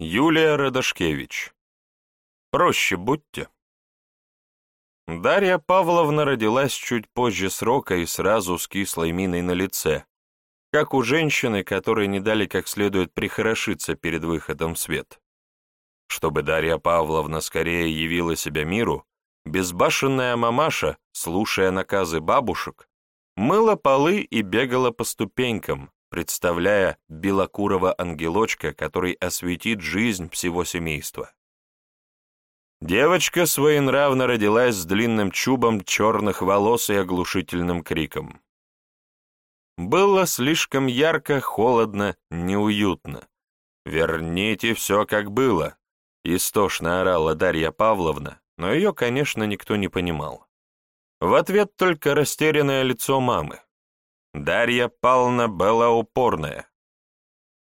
Юлия Радашкевич. Проще будьте. Дарья Павловна родилась чуть позже срока и сразу с кислой миной на лице, как у женщины, которой не дали как следует прихорошиться перед выходом в свет. Чтобы Дарья Павловна скорее явила себя миру, безбашенная мамаша, слушая наказы бабушек, мыла полы и бегала по ступенькам, представляя белокурого ангелочка, который осветит жизнь всего семейства. Девочка своенравно родилась с длинным чубом черных волос и оглушительным криком. Было слишком ярко, холодно, неуютно. «Верните все, как было», — истошно орала Дарья Павловна, но ее, конечно, никто не понимал. В ответ только растерянное лицо мамы. Дарья Павловна была упорная,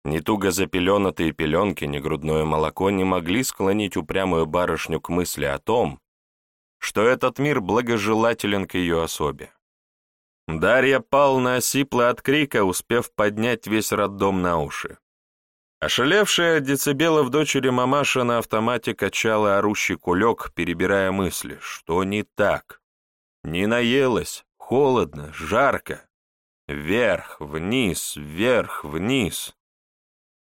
ни туго запеленатые пеленки, ни грудное молоко не могли склонить упрямую барышню к мысли о том, что этот мир благожелателен к ее особе. Дарья Павловна осипла от крика, успев поднять весь роддом на уши. Ошалевшая от децибелов дочери мамаша на автомате качала орущий кулек, перебирая мысли, что не так. Не наелась, холодно, жарко. Вверх, вниз, вверх, вниз.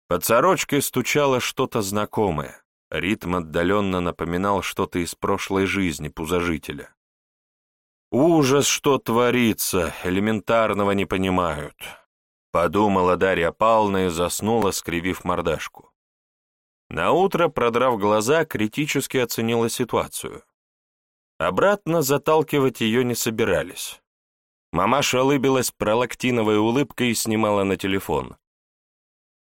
Под сорочкой стучало что-то знакомое. Ритм отдаленно напоминал что-то из прошлой жизни пузожителя. «Ужас, что творится, элементарного не понимают», — подумала Дарья Павловна и заснула, скривив мордашку. Наутро, продрав глаза, критически оценила ситуацию. Обратно заталкивать ее не собирались. Мамаша улыбилась пролактиновой улыбкой и снимала на телефон.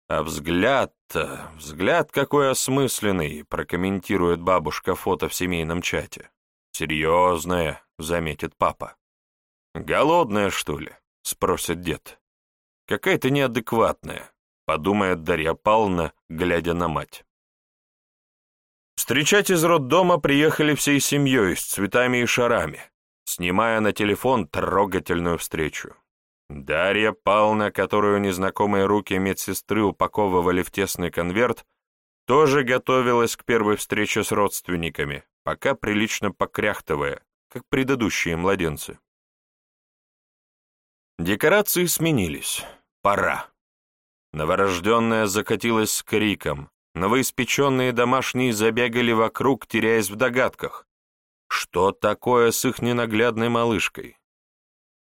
А взгляд-то, взгляд какой осмысленный, прокомментирует бабушка фото в семейном чате. Серьезное, заметит папа. Голодная, что ли? Спросит дед. Какая-то неадекватная, подумает Дарья Павловна, глядя на мать. Встречать из роддома приехали всей семьей с цветами и шарами, снимая на телефон трогательную встречу. Дарья Павловна, которую незнакомые руки медсестры упаковывали в тесный конверт, тоже готовилась к первой встрече с родственниками, пока прилично покряхтывая, как предыдущие младенцы. Декорации сменились. Пора. Новорожденная закатилась с криком. Новоиспеченные домашние забегали вокруг, теряясь в догадках. Что такое с их ненаглядной малышкой?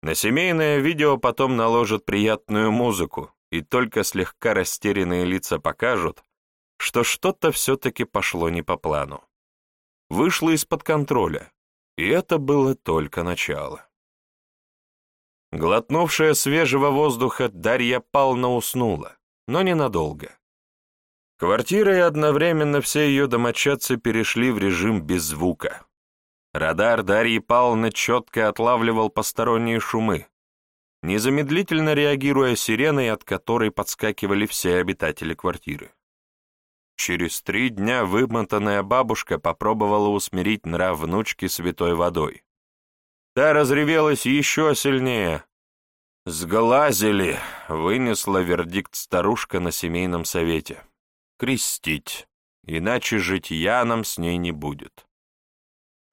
На семейное видео потом наложат приятную музыку, и только слегка растерянные лица покажут, что что-то все-таки пошло не по плану. Вышло из-под контроля, и это было только начало. Глотнувшая свежего воздуха, Дарья Павловна уснула, но ненадолго. Квартира и одновременно все ее домочадцы перешли в режим без звука. Радар Дарьи Павловны четко отлавливал посторонние шумы, незамедлительно реагируя сиреной, от которой подскакивали все обитатели квартиры. Через три дня вымотанная бабушка попробовала усмирить нрав внучки святой водой. Та разревелась еще сильнее. «Сглазили!» — вынесла вердикт старушка на семейном совете. «Крестить, иначе житья нам с ней не будет».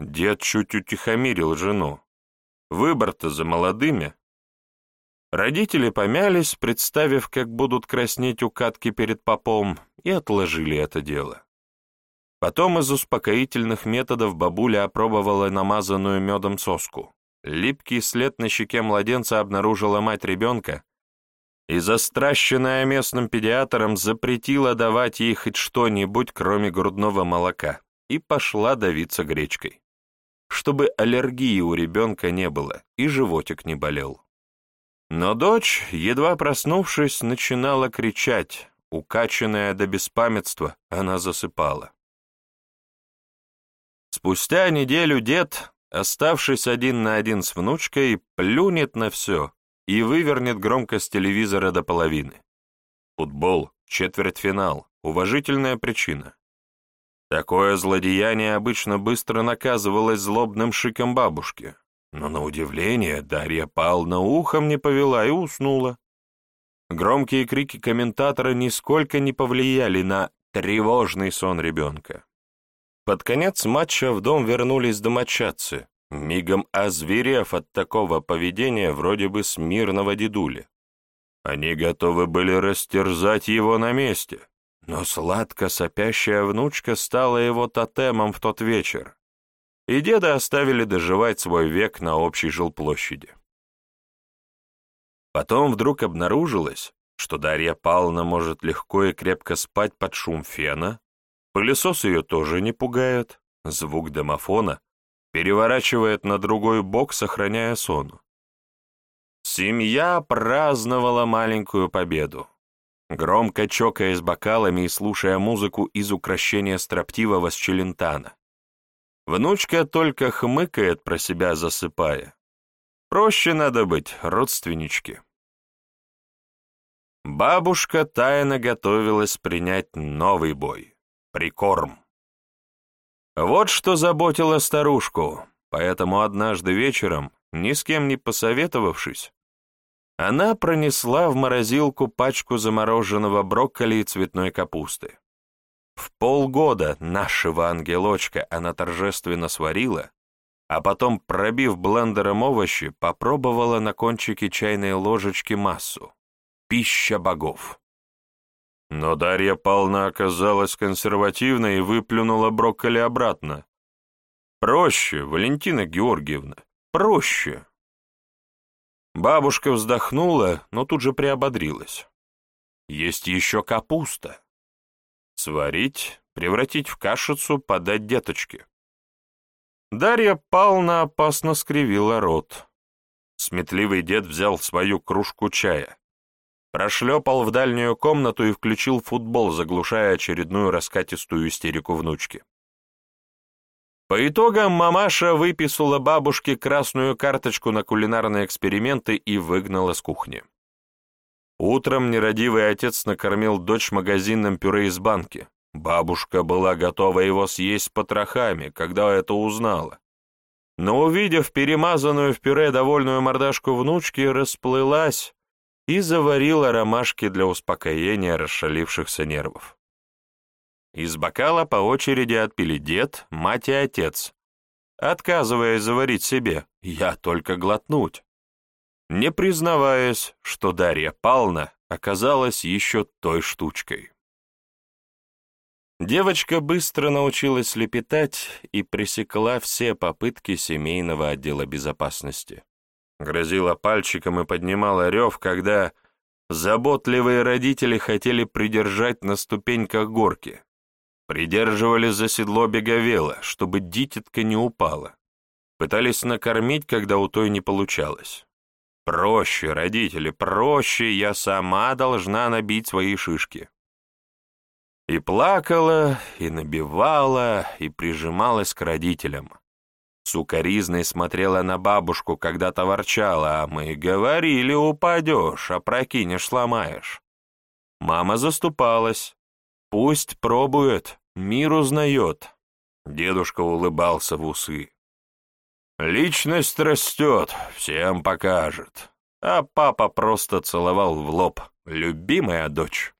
Дед чуть утихомирил жену. Выбор-то за молодыми. Родители помялись, представив, как будут краснеть укатки перед попом, и отложили это дело. Потом из успокоительных методов бабуля опробовала намазанную медом соску. Липкий след на щеке младенца обнаружила мать ребенка, и застращенная местным педиатром запретила давать ей хоть что-нибудь, кроме грудного молока, и пошла давиться гречкой чтобы аллергии у ребенка не было и животик не болел. Но дочь, едва проснувшись, начинала кричать, укачанная до беспамятства, она засыпала. Спустя неделю дед, оставшись один на один с внучкой, плюнет на все и вывернет громкость телевизора до половины. Футбол, четвертьфинал, уважительная причина. Такое злодеяние обычно быстро наказывалось злобным шиком бабушки, но на удивление Дарья Павловна ухом не повела и уснула. Громкие крики комментатора нисколько не повлияли на тревожный сон ребенка. Под конец матча в дом вернулись домочадцы, мигом озверев от такого поведения вроде бы смирного дедули. Они готовы были растерзать его на месте, но сладко сопящая внучка стала его тотемом в тот вечер, и деда оставили доживать свой век на общей жилплощади. Потом вдруг обнаружилось, что Дарья Павловна может легко и крепко спать под шум фена, пылесос ее тоже не пугает, звук домофона переворачивает на другой бок, сохраняя сон. Семья праздновала маленькую победу. Громко чокаясь бокалами и слушая музыку из украшения строптивого с Челентана. Внучка только хмыкает про себя, засыпая. Проще надо быть, родственнички. Бабушка тайно готовилась принять новый бой — прикорм. Вот что заботило старушку, поэтому однажды вечером, ни с кем не посоветовавшись, она пронесла в морозилку пачку замороженного брокколи и цветной капусты. В полгода нашего ангелочка она торжественно сварила, а потом, пробив блендером овощи, попробовала на кончике чайной ложечки массу. Пища богов. Но Дарья Павловна оказалась консервативной и выплюнула брокколи обратно. «Проще, Валентина Георгиевна, проще!» Бабушка вздохнула, но тут же приободрилась. «Есть еще капуста. Сварить, превратить в кашицу, подать деточке. Дарья Павловна опасно скривила рот. Сметливый дед взял свою кружку чая, прошлепал в дальнюю комнату и включил футбол, заглушая очередную раскатистую истерику внучки. По итогам мамаша выписала бабушке красную карточку на кулинарные эксперименты и выгнала с кухни. Утром нерадивый отец накормил дочь магазинным пюре из банки. Бабушка была готова его съесть потрохами, когда это узнала. Но, увидев перемазанную в пюре довольную мордашку внучки, расплылась и заварила ромашки для успокоения расшалившихся нервов. Из бокала по очереди отпили дед, мать и отец, отказываясь заварить себе, я только глотнуть, не признаваясь, что Дарья Павловна оказалась еще той штучкой. Девочка быстро научилась лепетать и пресекла все попытки семейного отдела безопасности. Грозила пальчиком и поднимала рев, когда заботливые родители хотели придержать на ступеньках горки. Придерживали за седло беговела, чтобы дитятка не упала. Пытались накормить, когда у той не получалось. Проще, родители, проще, я сама должна набить свои шишки. И плакала, и набивала, и прижималась к родителям. Сукаризной смотрела на бабушку, когда-то ворчала, а мы говорили, упадешь, а прокинешь, сломаешь. Мама заступалась. Пусть пробует, мир узнает. Дедушка улыбался в усы. Личность растет, всем покажет. А папа просто целовал в лоб. Любимая дочь.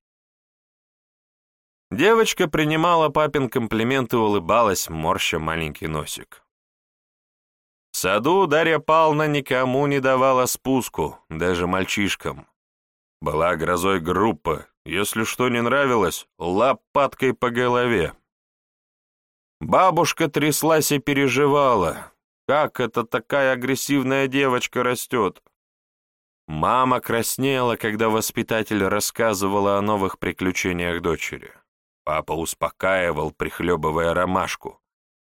Девочка принимала папин комплимент и улыбалась, морща маленький носик. В саду Дарья Павловна никому не давала спуску, даже мальчишкам. Была грозой группа, если что не нравилось, лопаткой по голове. Бабушка тряслась и переживала. Как это такая агрессивная девочка растет? Мама краснела, когда воспитатель рассказывала о новых приключениях дочери. Папа успокаивал, прихлебывая ромашку,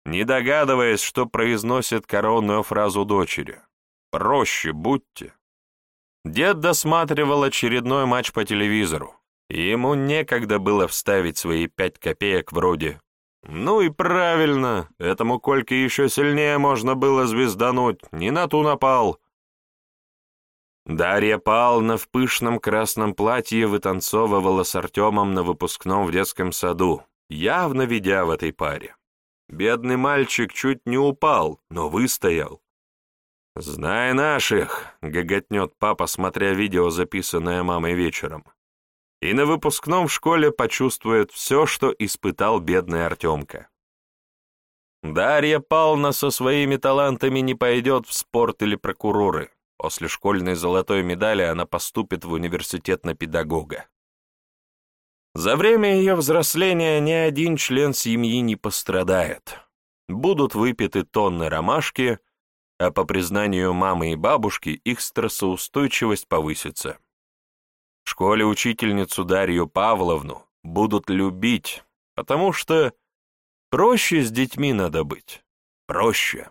не догадываясь, что произносит коронную фразу дочери. «Проще будьте». Дед досматривал очередной матч по телевизору. Ему некогда было вставить свои пять копеек вроде «Ну и правильно, этому Кольке еще сильнее можно было звездануть, не на ту напал». Дарья Павловна в пышном красном платье вытанцовывала с Артемом на выпускном в детском саду, явно ведя в этой паре. Бедный мальчик чуть не упал, но выстоял. «Знай наших!» — гоготнет папа, смотря видео, записанное мамой вечером. И на выпускном в школе почувствует все, что испытал бедный Артемка. Дарья Павловна со своими талантами не пойдет в спорт или прокуроры. После школьной золотой медали она поступит в университет на педагога. За время ее взросления ни один член семьи не пострадает. Будут выпиты тонны ромашки, а по признанию мамы и бабушки их стрессоустойчивость повысится. В школе учительницу Дарью Павловну будут любить, потому что проще с детьми надо быть. Проще.